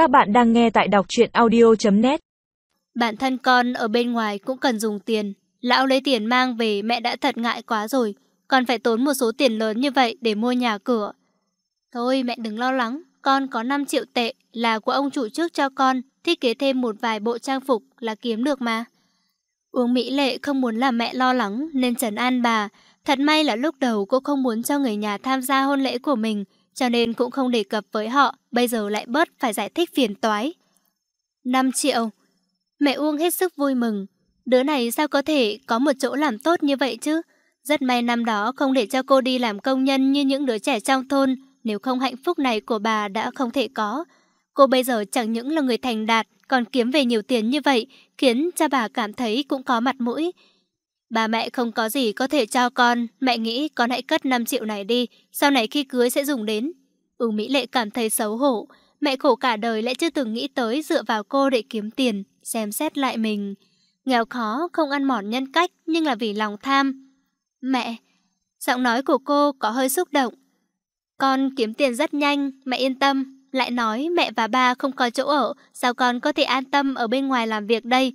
Các bạn đang nghe tại đọc truyện audio.net Bản thân con ở bên ngoài cũng cần dùng tiền. Lão lấy tiền mang về, mẹ đã thật ngại quá rồi. Còn phải tốn một số tiền lớn như vậy để mua nhà cửa. Thôi, mẹ đừng lo lắng. Con có 5 triệu tệ là của ông chủ trước cho con. Thiết kế thêm một vài bộ trang phục là kiếm được mà. Uông Mỹ Lệ không muốn làm mẹ lo lắng nên trấn an bà. Thật may là lúc đầu cô không muốn cho người nhà tham gia hôn lễ của mình cho nên cũng không đề cập với họ, bây giờ lại bớt phải giải thích phiền toái. 5 triệu. Mẹ Uông hết sức vui mừng. Đứa này sao có thể có một chỗ làm tốt như vậy chứ? Rất may năm đó không để cho cô đi làm công nhân như những đứa trẻ trong thôn, nếu không hạnh phúc này của bà đã không thể có. Cô bây giờ chẳng những là người thành đạt, còn kiếm về nhiều tiền như vậy, khiến cha bà cảm thấy cũng có mặt mũi. Bà mẹ không có gì có thể cho con, mẹ nghĩ con hãy cất 5 triệu này đi, sau này khi cưới sẽ dùng đến. Ừ Mỹ Lệ cảm thấy xấu hổ, mẹ khổ cả đời lại chưa từng nghĩ tới dựa vào cô để kiếm tiền, xem xét lại mình. Nghèo khó, không ăn mòn nhân cách, nhưng là vì lòng tham. Mẹ, giọng nói của cô có hơi xúc động. Con kiếm tiền rất nhanh, mẹ yên tâm. Lại nói mẹ và ba không có chỗ ở, sao con có thể an tâm ở bên ngoài làm việc đây?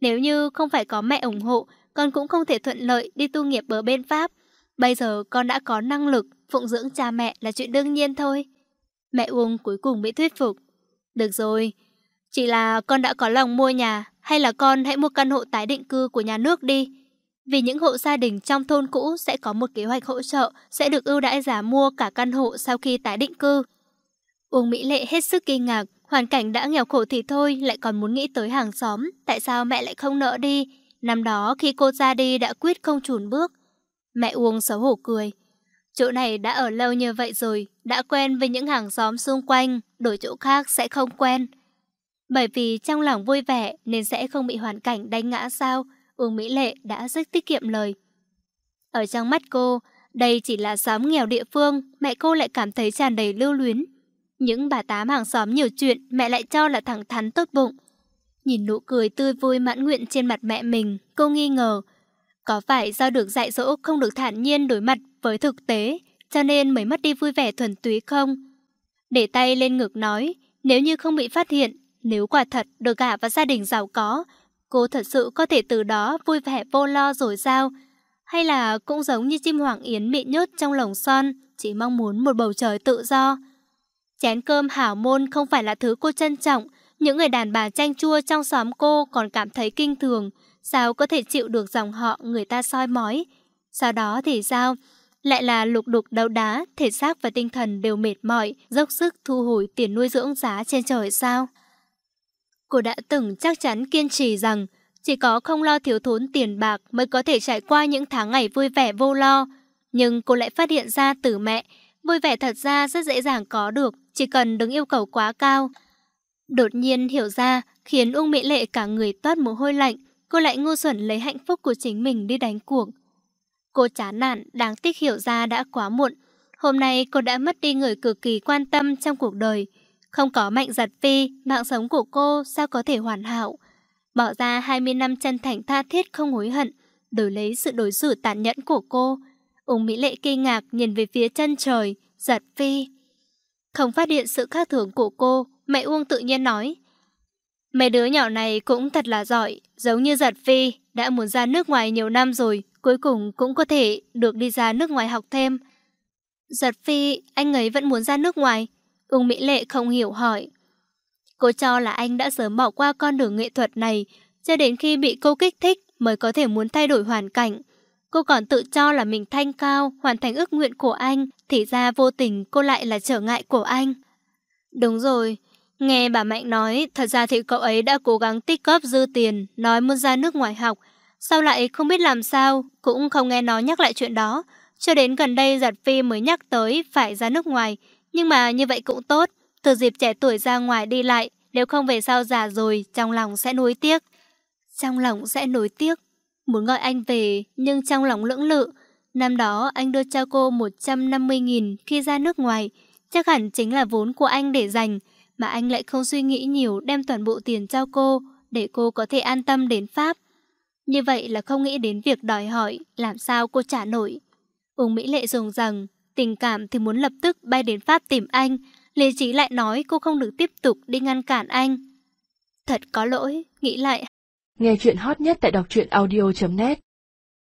Nếu như không phải có mẹ ủng hộ, con cũng không thể thuận lợi đi tu nghiệp ở bên Pháp. Bây giờ con đã có năng lực, phụng dưỡng cha mẹ là chuyện đương nhiên thôi. Mẹ Uông cuối cùng bị thuyết phục. Được rồi, chỉ là con đã có lòng mua nhà, hay là con hãy mua căn hộ tái định cư của nhà nước đi. Vì những hộ gia đình trong thôn cũ sẽ có một kế hoạch hỗ trợ, sẽ được ưu đãi giá mua cả căn hộ sau khi tái định cư. Uông Mỹ Lệ hết sức kinh ngạc, hoàn cảnh đã nghèo khổ thì thôi, lại còn muốn nghĩ tới hàng xóm, tại sao mẹ lại không nỡ đi? Năm đó khi cô ra đi đã quyết không chùn bước. Mẹ Uông xấu hổ cười. Chỗ này đã ở lâu như vậy rồi, đã quen với những hàng xóm xung quanh, đổi chỗ khác sẽ không quen. Bởi vì trong lòng vui vẻ nên sẽ không bị hoàn cảnh đánh ngã sao, Uông Mỹ Lệ đã rất tiết kiệm lời. Ở trong mắt cô, đây chỉ là xóm nghèo địa phương, mẹ cô lại cảm thấy tràn đầy lưu luyến. Những bà tám hàng xóm nhiều chuyện mẹ lại cho là thẳng thắn tốt bụng. Nhìn nụ cười tươi vui mãn nguyện trên mặt mẹ mình, cô nghi ngờ. Có phải do được dạy dỗ không được thản nhiên đối mặt với thực tế, cho nên mới mất đi vui vẻ thuần túy không? Để tay lên ngực nói, nếu như không bị phát hiện, nếu quả thật được gả vào gia đình giàu có, cô thật sự có thể từ đó vui vẻ vô lo rồi sao? Hay là cũng giống như chim hoàng yến bị nhốt trong lồng son, chỉ mong muốn một bầu trời tự do? Chén cơm hảo môn không phải là thứ cô trân trọng, những người đàn bà chanh chua trong xóm cô còn cảm thấy kinh thường, sao có thể chịu được dòng họ người ta soi mói. Sau đó thì sao? Lại là lục đục đấu đá, thể xác và tinh thần đều mệt mỏi, dốc sức thu hồi tiền nuôi dưỡng giá trên trời sao? Cô đã từng chắc chắn kiên trì rằng chỉ có không lo thiếu thốn tiền bạc mới có thể trải qua những tháng ngày vui vẻ vô lo. Nhưng cô lại phát hiện ra từ mẹ, vui vẻ thật ra rất dễ dàng có được, chỉ cần đừng yêu cầu quá cao. Đột nhiên hiểu ra, khiến Ung Mỹ Lệ cả người toát mồ hôi lạnh, cô lại ngu xuẩn lấy hạnh phúc của chính mình đi đánh cuộc. Cô chán nản, đáng tiếc hiểu ra đã quá muộn. Hôm nay cô đã mất đi người cực kỳ quan tâm trong cuộc đời. Không có mạnh giật phi, mạng sống của cô sao có thể hoàn hảo. Bỏ ra 20 năm chân thành tha thiết không hối hận, đổi lấy sự đối xử tàn nhẫn của cô. Ung Mỹ Lệ kinh ngạc nhìn về phía chân trời, giật phi. Không phát hiện sự khác thường của cô, Mẹ Uông tự nhiên nói. Mấy đứa nhỏ này cũng thật là giỏi, giống như giật phi, đã muốn ra nước ngoài nhiều năm rồi, cuối cùng cũng có thể được đi ra nước ngoài học thêm. Giật phi, anh ấy vẫn muốn ra nước ngoài. Uông Mỹ Lệ không hiểu hỏi. Cô cho là anh đã sớm bỏ qua con đường nghệ thuật này, cho đến khi bị cô kích thích mới có thể muốn thay đổi hoàn cảnh. Cô còn tự cho là mình thanh cao, hoàn thành ước nguyện của anh, thì ra vô tình cô lại là trở ngại của anh. Đúng rồi, Nghe bà Mạnh nói, thật ra thì cậu ấy đã cố gắng tích góp dư tiền, nói muốn ra nước ngoài học. Sao lại không biết làm sao, cũng không nghe nó nhắc lại chuyện đó. Cho đến gần đây giật phi mới nhắc tới phải ra nước ngoài. Nhưng mà như vậy cũng tốt, từ dịp trẻ tuổi ra ngoài đi lại, nếu không về sau già rồi, trong lòng sẽ nuối tiếc. Trong lòng sẽ nuối tiếc. Muốn gọi anh về, nhưng trong lòng lưỡng lự. Năm đó anh đưa cho cô 150.000 khi ra nước ngoài. Chắc hẳn chính là vốn của anh để dành mà anh lại không suy nghĩ nhiều đem toàn bộ tiền cho cô để cô có thể an tâm đến Pháp. Như vậy là không nghĩ đến việc đòi hỏi làm sao cô trả nổi. Uông Mỹ Lệ dùng rằng tình cảm thì muốn lập tức bay đến Pháp tìm anh, Lý trí lại nói cô không được tiếp tục đi ngăn cản anh. Thật có lỗi, nghĩ lại. Nghe chuyện hot nhất tại đọc truyện audio.net